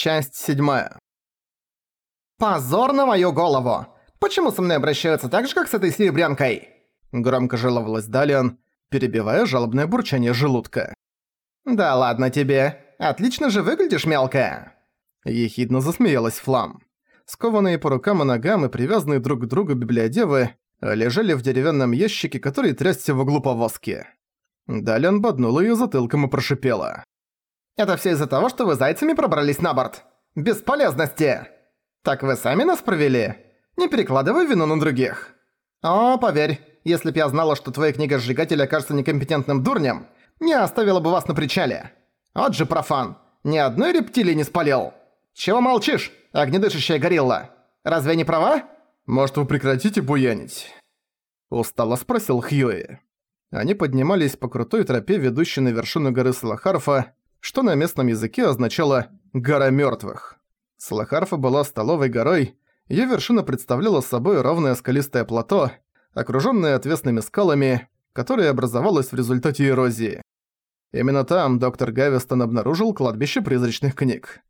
Часть седьмая. «Позор на мою голову! Почему со мной обращаются так же, как с этой серебрянкой?» Громко жаловалась Далиан, перебивая жалобное бурчание желудка. «Да ладно тебе. Отлично же выглядишь, мелкая!» Ехидно засмеялась Флам. Скованные по рукам и ногам и привязанные друг к другу библиодевы лежали в деревянном ящике, который трясся в углу повозки. Далян боднула её затылком и прошипела. «Это всё из-за того, что вы зайцами пробрались на борт? Бесполезности! Так вы сами нас провели? Не перекладывай вину на других. О, поверь, если б я знала, что твоя книга-сжигатель окажется некомпетентным дурнем, не оставила бы вас на причале. Вот же профан, ни одной рептилии не спалил. Чего молчишь, огнедышащая горилла? Разве не права?» «Может, вы прекратите буянить?» Устало спросил Хьюи. Они поднимались по крутой тропе, ведущей на вершину горы Салахарфа, что на местном языке означало «гора мёртвых». Салахарфа была столовой горой, её вершина представляла собой ровное скалистое плато, окружённое отвесными скалами, которое образовалось в результате эрозии. Именно там доктор Гавистон обнаружил кладбище призрачных книг.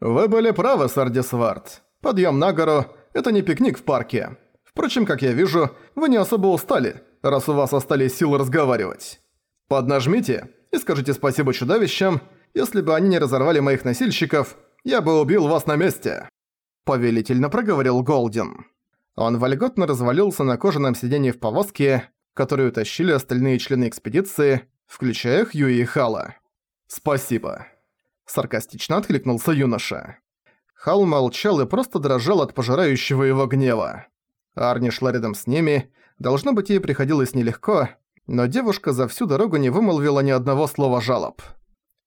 «Вы были правы, Сардисвард. Подъём на гору это не пикник в парке. Впрочем, как я вижу, вы не особо устали, раз у вас остались силы разговаривать. Поднажмите и скажите спасибо чудовищам, если бы они не разорвали моих носильщиков, я бы убил вас на месте». Повелительно проговорил Голден. Он вольготно развалился на кожаном сиденье в повозке, которую тащили остальные члены экспедиции, включая Хьюи и Хала. «Спасибо». Саркастично откликнулся юноша. Хал молчал и просто дрожал от пожирающего его гнева. Арни шла рядом с ними, должно быть ей приходилось нелегко, но девушка за всю дорогу не вымолвила ни одного слова жалоб.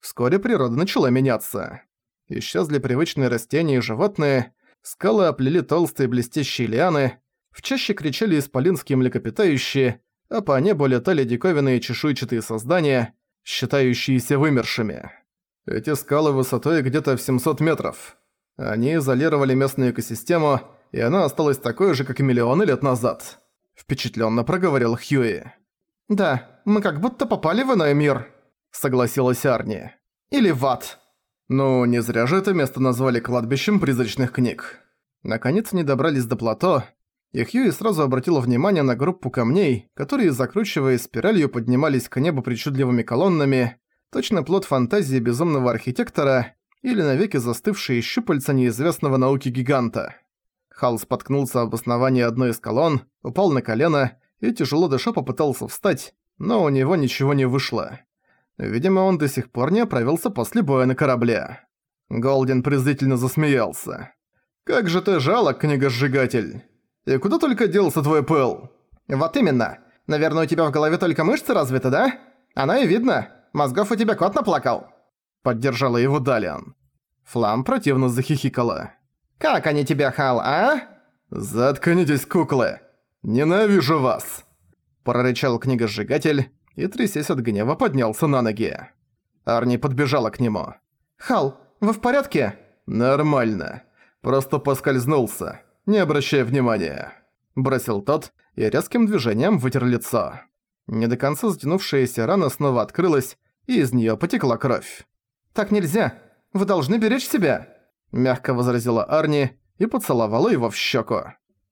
Вскоре природа начала меняться. Исчезли привычные растения и животные, скалы оплели толстые блестящие лианы, в чаще кричали исполинские млекопитающие, а по небу летали диковинные чешуйчатые создания, считающиеся вымершими. Эти скалы высотой где-то в 700 метров. Они изолировали местную экосистему, и она осталась такой же, как и миллионы лет назад. Впечатленно проговорил Хьюи. «Да, мы как будто попали в иной мир», — согласилась Арни. «Или в ад». Ну, не зря же это место назвали кладбищем призрачных книг. Наконец они добрались до плато, и Хьюи сразу обратила внимание на группу камней, которые, закручиваясь спиралью, поднимались к небу причудливыми колоннами, точно плод фантазии безумного архитектора, или навеки застывшие щупальца неизвестного науки гиганта. Хал споткнулся об основании одной из колонн, упал на колено и тяжело дыша попытался встать, но у него ничего не вышло. Видимо, он до сих пор не оправился после боя на корабле. Голден презрительно засмеялся. «Как же ты жалок, книгосжигатель! И куда только делся твой пыл?» «Вот именно! Наверное, у тебя в голове только мышцы развиты, да? Оно и видно! Мозгов у тебя кот наплакал!» Поддержала его Далиан. Флам противно захихикала. «Как они тебя, Хал, а?» «Заткнитесь, куклы! Ненавижу вас!» Прорычал книгосжигатель и, трясясь от гнева, поднялся на ноги. Арни подбежала к нему. «Хал, вы в порядке?» «Нормально. Просто поскользнулся. Не обращай внимания». Бросил тот и резким движением вытер лицо. Не до конца затянувшаяся рана снова открылась, и из неё потекла кровь. «Так нельзя! Вы должны беречь себя!» Мягко возразила Арни и поцеловала его в щеку.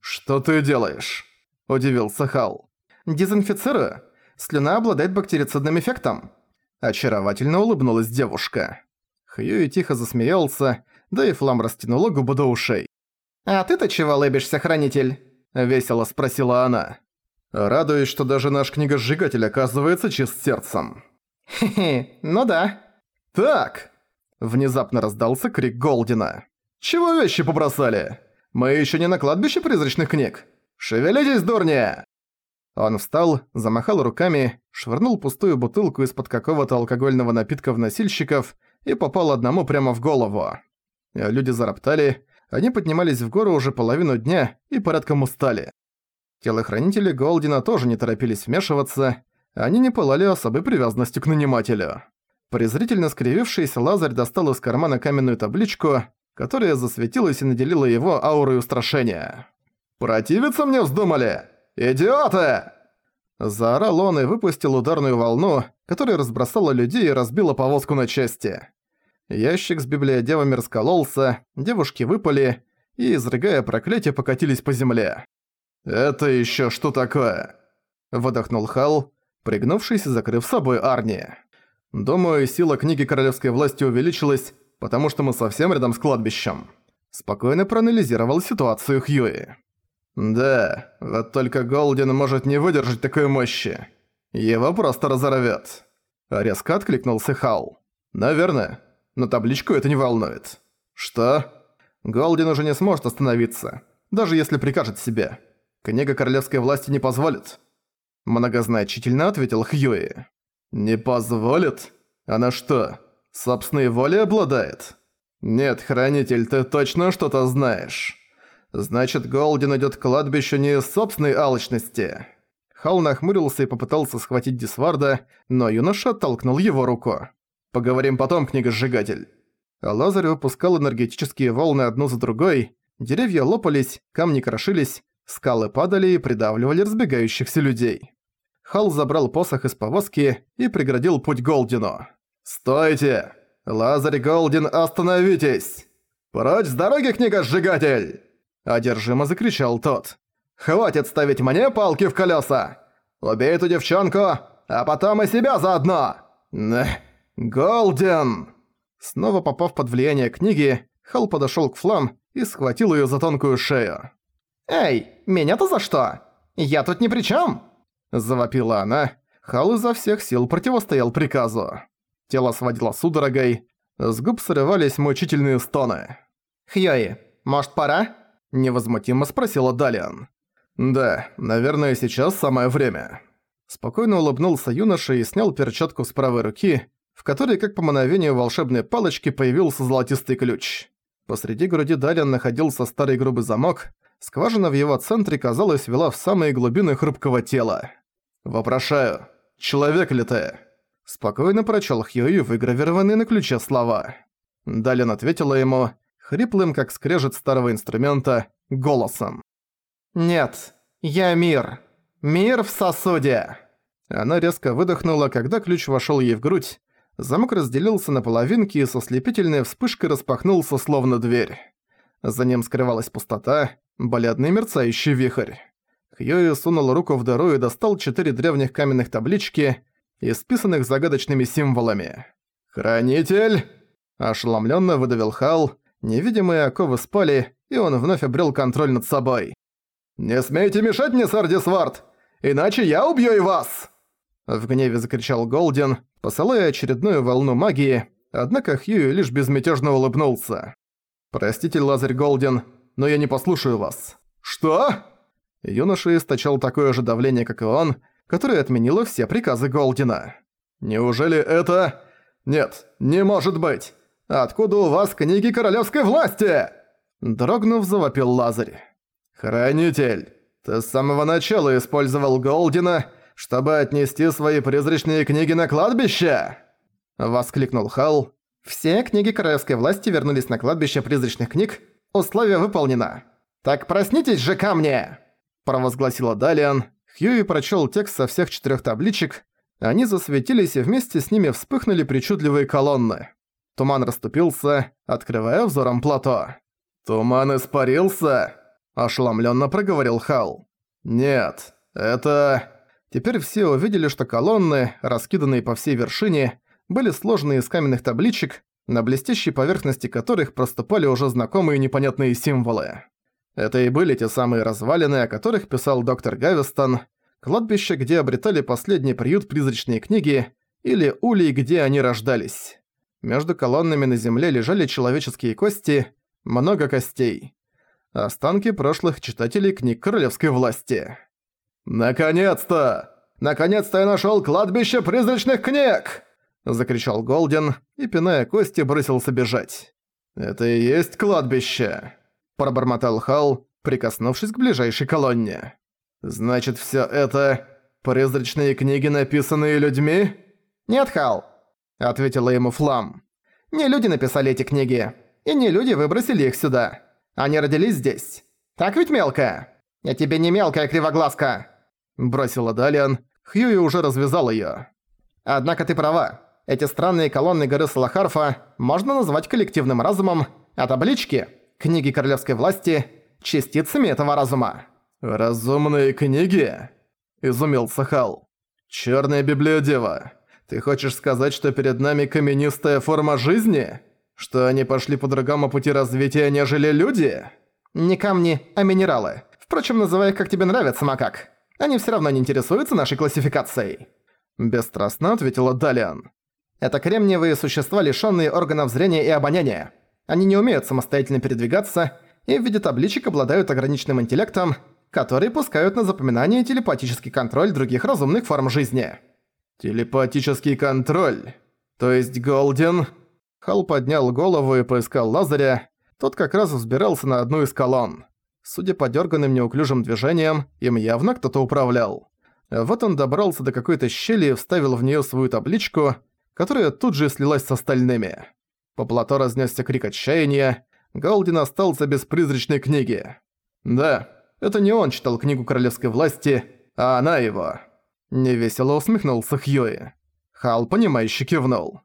«Что ты делаешь?» – удивился Хал. «Дезинфицирую. Слюна обладает бактерицидным эффектом». Очаровательно улыбнулась девушка. Хьюи тихо засмеялся, да и Флам растянула губы до ушей. «А ты-то чего лыбишься, хранитель?» – весело спросила она. «Радуюсь, что даже наш книгосжигатель оказывается чист сердцем». «Хе-хе, ну да», «Так!» – внезапно раздался крик Голдина. «Чего вещи побросали? Мы еще не на кладбище призрачных книг. Шевелитесь, дурня!» Он встал, замахал руками, швырнул пустую бутылку из-под какого-то алкогольного напитка в носильщиков и попал одному прямо в голову. Люди зароптали, они поднимались в гору уже половину дня и порядком устали. Телохранители Голдина тоже не торопились вмешиваться, они не пылали особой привязанностью к нанимателю. Презрительно скривившийся Лазарь достал из кармана каменную табличку, которая засветилась и наделила его аурой устрашения. «Противиться мне вздумали? Идиоты!» Заорал он и выпустил ударную волну, которая разбросала людей и разбила повозку на части. Ящик с библиодевами раскололся, девушки выпали и, изрыгая проклятие, покатились по земле. «Это ещё что такое?» – выдохнул Хал, пригнувшись и закрыв собой Арни. «Думаю, сила книги королевской власти увеличилась, потому что мы совсем рядом с кладбищем». Спокойно проанализировал ситуацию Хьюи. «Да, вот только Голден может не выдержать такой мощи. Его просто разорвет. Резко откликнулся Хал. «Наверное, но табличку это не волнует». «Что?» Голден уже не сможет остановиться, даже если прикажет себе. Книга королевской власти не позволит. Многозначительно ответил Хьюи. «Не позволит? Она что, собственной волей обладает?» «Нет, Хранитель, ты точно что-то знаешь. Значит, Голден идёт к кладбищу не из собственной алчности». Хал нахмурился и попытался схватить Дисварда, но юноша оттолкнул его руку. «Поговорим потом, книга-сжигатель». А Лазарь выпускал энергетические волны одну за другой, деревья лопались, камни крошились, скалы падали и придавливали разбегающихся людей. Хал забрал посох из повозки и преградил путь Голдину. «Стойте! Лазарь Голдин, остановитесь! Прочь с дороги, книга-сжигатель!» Одержимо закричал тот. «Хватит ставить мне палки в колеса! Убей эту девчонку, а потом и себя заодно! Голден!» Снова попав под влияние книги, Хал подошёл к Флам и схватил её за тонкую шею. «Эй, меня-то за что? Я тут ни при чём!» Завопила она. Хал изо всех сил противостоял приказу. Тело сводило судорогой, с губ срывались мучительные стоны. «Хьёи, может пора?» Невозмутимо спросила Далиан. «Да, наверное, сейчас самое время». Спокойно улыбнулся юноша и снял перчатку с правой руки, в которой, как по мановению волшебной палочки, появился золотистый ключ. Посреди груди Далиан находился старый грубый замок, скважина в его центре, казалось, вела в самые глубины хрупкого тела. «Вопрошаю, человек ли ты?» Спокойно прочел Хьюи выгравированные на ключе слова. Далин ответила ему, хриплым, как скрежет старого инструмента, голосом. «Нет, я мир. Мир в сосуде!» Она резко выдохнула, когда ключ вошёл ей в грудь. Замок разделился на половинки и со слепительной вспышкой распахнулся, словно дверь. За ним скрывалась пустота, бледный мерцающий вихрь. Хьюи сунул руку в дыру и достал четыре древних каменных таблички, исписанных загадочными символами. «Хранитель!» – ошеломлённо выдавил Хал, Невидимые оковы спали, и он вновь обрел контроль над собой. «Не смейте мешать мне, Сардисвард! Иначе я убью и вас!» В гневе закричал Голден, посылая очередную волну магии, однако Хьюи лишь безмятежно улыбнулся. «Простите, Лазарь Голден, но я не послушаю вас». «Что?» Юноша источал такое же давление, как и он, которое отменило все приказы Голдена. «Неужели это...» «Нет, не может быть! Откуда у вас книги королевской власти?» Дрогнув, завопил Лазарь. «Хранитель, ты с самого начала использовал Голдина, чтобы отнести свои призрачные книги на кладбище?» Воскликнул Хал. «Все книги королевской власти вернулись на кладбище призрачных книг. Условие выполнено. Так проснитесь же ко мне!» Провозгласила Далиан. Хьюи прочел текст со всех четырех табличек. Они засветились и вместе с ними вспыхнули причудливые колонны. Туман расступился, открывая взором плато. «Туман испарился?» – ошеломленно проговорил Хал. «Нет, это...» Теперь все увидели, что колонны, раскиданные по всей вершине, были сложены из каменных табличек, на блестящей поверхности которых проступали уже знакомые непонятные символы. Это и были те самые развалины, о которых писал доктор Гавистон, кладбище, где обретали последний приют призрачные книги, или улей, где они рождались. Между колоннами на земле лежали человеческие кости, много костей. Останки прошлых читателей книг королевской власти. «Наконец-то! Наконец-то я нашёл кладбище призрачных книг!» Закричал Голден и, пиная кости, бросился бежать. «Это и есть кладбище!» Пробормотал Хал, прикоснувшись к ближайшей колонне. «Значит, всё это... призрачные книги, написанные людьми?» «Нет, Хал, ответила ему Флам. «Не люди написали эти книги, и не люди выбросили их сюда. Они родились здесь. Так ведь мелкая? Я тебе не мелкая кривоглазка!» Бросила Далиан. Хьюи уже развязал её. «Однако ты права. Эти странные колонны горы Салахарфа можно назвать коллективным разумом, а таблички – книги королевской власти – частицами этого разума. «Разумные книги?» – изумился Хал. «Чёрная библиодева, ты хочешь сказать, что перед нами каменистая форма жизни? Что они пошли по другому пути развития, нежели люди?» «Не камни, а минералы. Впрочем, называй их как тебе нравится, макак. Они всё равно не интересуются нашей классификацией». Бесстрастно ответила Далиан. «Это кремниевые существа, лишённые органов зрения и обоняния. Они не умеют самостоятельно передвигаться и в виде табличек обладают ограниченным интеллектом, которые пускают на запоминание телепатический контроль других разумных форм жизни. «Телепатический контроль? То есть Голден?» Хал поднял голову и поискал Лазаря. Тот как раз взбирался на одну из колонн. Судя по дерганным неуклюжим движениям, им явно кто-то управлял. Вот он добрался до какой-то щели и вставил в нее свою табличку, которая тут же слилась с остальными. По плато разнесся крик отчаяния. Голден остался без призрачной книги. Да, это не он читал книгу королевской власти, а она его. Невесело усмехнулся Хьюи. Хал, понимающе кивнул.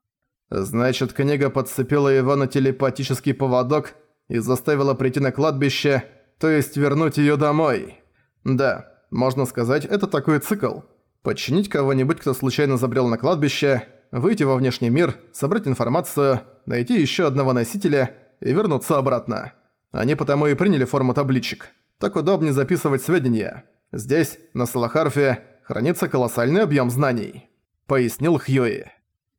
Значит, книга подцепила его на телепатический поводок и заставила прийти на кладбище, то есть вернуть её домой. Да, можно сказать, это такой цикл. Подчинить кого-нибудь, кто случайно забрел на кладбище, выйти во внешний мир, собрать информацию, найти ещё одного носителя и вернуться обратно. Они потому и приняли форму табличек так удобнее записывать сведения. Здесь, на Салахарфе, хранится колоссальный объем знаний», — пояснил Хьюи.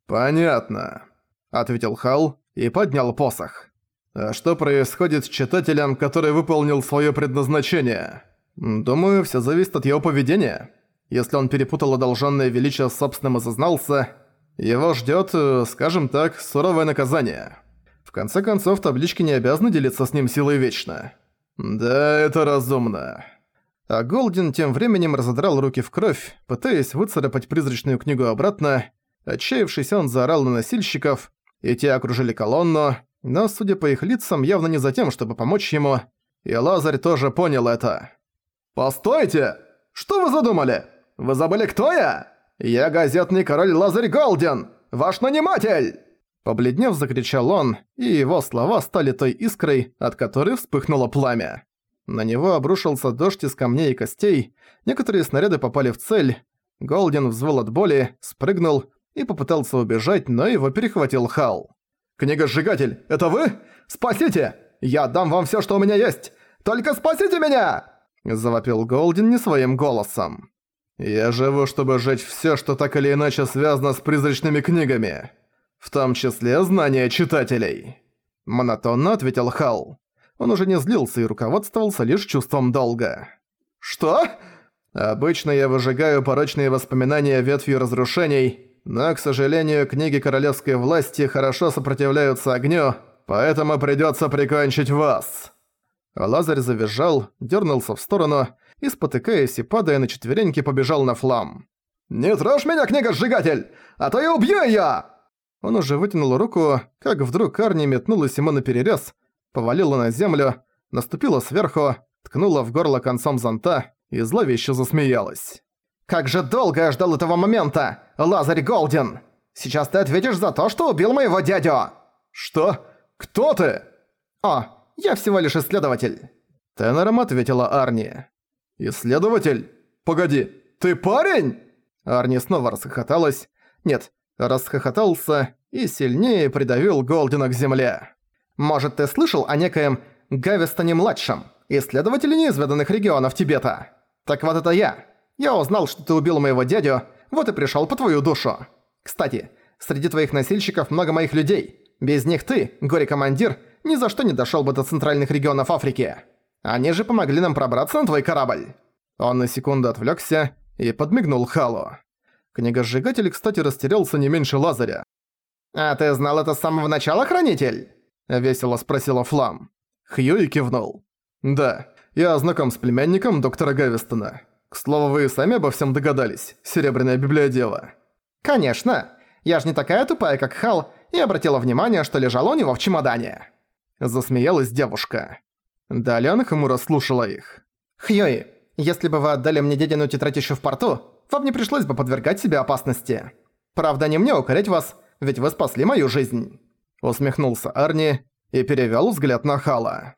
«Понятно», — ответил Хал и поднял посох. «А что происходит с читателем, который выполнил свое предназначение? Думаю, все зависит от его поведения. Если он перепутал одолженное величие с собственным и зазнался, его ждет, скажем так, суровое наказание. В конце концов, таблички не обязаны делиться с ним силой вечно». «Да, это разумно». А Голдин тем временем разодрал руки в кровь, пытаясь выцарапать призрачную книгу обратно. Отчаявшись, он заорал на носильщиков, и те окружили колонну, но, судя по их лицам, явно не за тем, чтобы помочь ему, и Лазарь тоже понял это. «Постойте! Что вы задумали? Вы забыли, кто я? Я газетный король Лазарь Голдин, ваш наниматель!» Побледнев, закричал он, и его слова стали той искрой, от которой вспыхнуло пламя. На него обрушился дождь из камней и костей, некоторые снаряды попали в цель. Голден взвыл от боли, спрыгнул и попытался убежать, но его перехватил Хал. «Книга-сжигатель, это вы? Спасите! Я дам вам всё, что у меня есть! Только спасите меня!» Завопил Голден не своим голосом. «Я живу, чтобы сжечь всё, что так или иначе связано с призрачными книгами», в том числе знания читателей. Монотонно ответил Хал. Он уже не злился и руководствовался лишь чувством долга. «Что?» «Обычно я выжигаю порочные воспоминания ветвью разрушений, но, к сожалению, книги королевской власти хорошо сопротивляются огню, поэтому придётся прикончить вас». Лазарь завизжал, дернулся в сторону и, спотыкаясь и падая на четвереньки, побежал на флам. «Не трожь меня, книга-сжигатель, а то я убью её!» Он уже вытянул руку, как вдруг Арни метнулась ему наперерез, повалила на землю, наступила сверху, ткнула в горло концом зонта и зловеще засмеялась. «Как же долго я ждал этого момента, Лазарь Голден! Сейчас ты ответишь за то, что убил моего дядю!» «Что? Кто ты?» «О, я всего лишь исследователь!» Тенором ответила Арни. «Исследователь? Погоди, ты парень?» Арни снова расхохоталась. Нет, расхохотался и сильнее придавил Голдена к земле. «Может, ты слышал о некоем Гавистоне-младшем, исследователе неизведанных регионов Тибета? Так вот это я. Я узнал, что ты убил моего дядю, вот и пришёл по твою душу. Кстати, среди твоих носильщиков много моих людей. Без них ты, горе-командир, ни за что не дошёл бы до центральных регионов Африки. Они же помогли нам пробраться на твой корабль». Он на секунду отвлёкся и подмигнул Халу. Книгосжигатель, кстати, растерялся не меньше Лазаря. «А ты знал это с самого начала, Хранитель?» – весело спросила Флам. Хьюи кивнул. «Да, я знаком с племянником доктора Гавистона. К слову, вы сами обо всем догадались, Серебряная Библиодева». «Конечно! Я ж не такая тупая, как Хал, и обратила внимание, что лежало у него в чемодане». Засмеялась девушка. Далее она хмуро слушала их. «Хьюи, если бы вы отдали мне дедину тетрадь ещё в порту, вам не пришлось бы подвергать себе опасности. Правда, не мне укорять вас, ведь вы спасли мою жизнь!» Усмехнулся Арни и перевёл взгляд на Хала.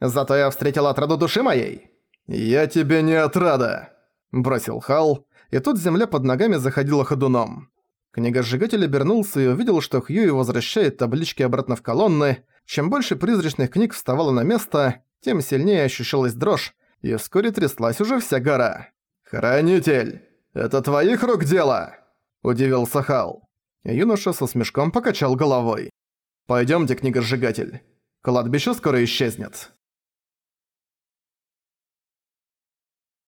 «Зато я встретил отраду души моей!» «Я тебе не отрада!» Бросил Хал, и тут земля под ногами заходила ходуном. Книгосжигатель обернулся и увидел, что Хьюи возвращает таблички обратно в колонны. Чем больше призрачных книг вставало на место, тем сильнее ощущалась дрожь, и вскоре тряслась уже вся гора. «Хранитель, это твоих рук дело?» – удивился Хал. Юноша со смешком покачал головой. «Пойдёмте, книгосжигатель. Кладбище скоро исчезнет».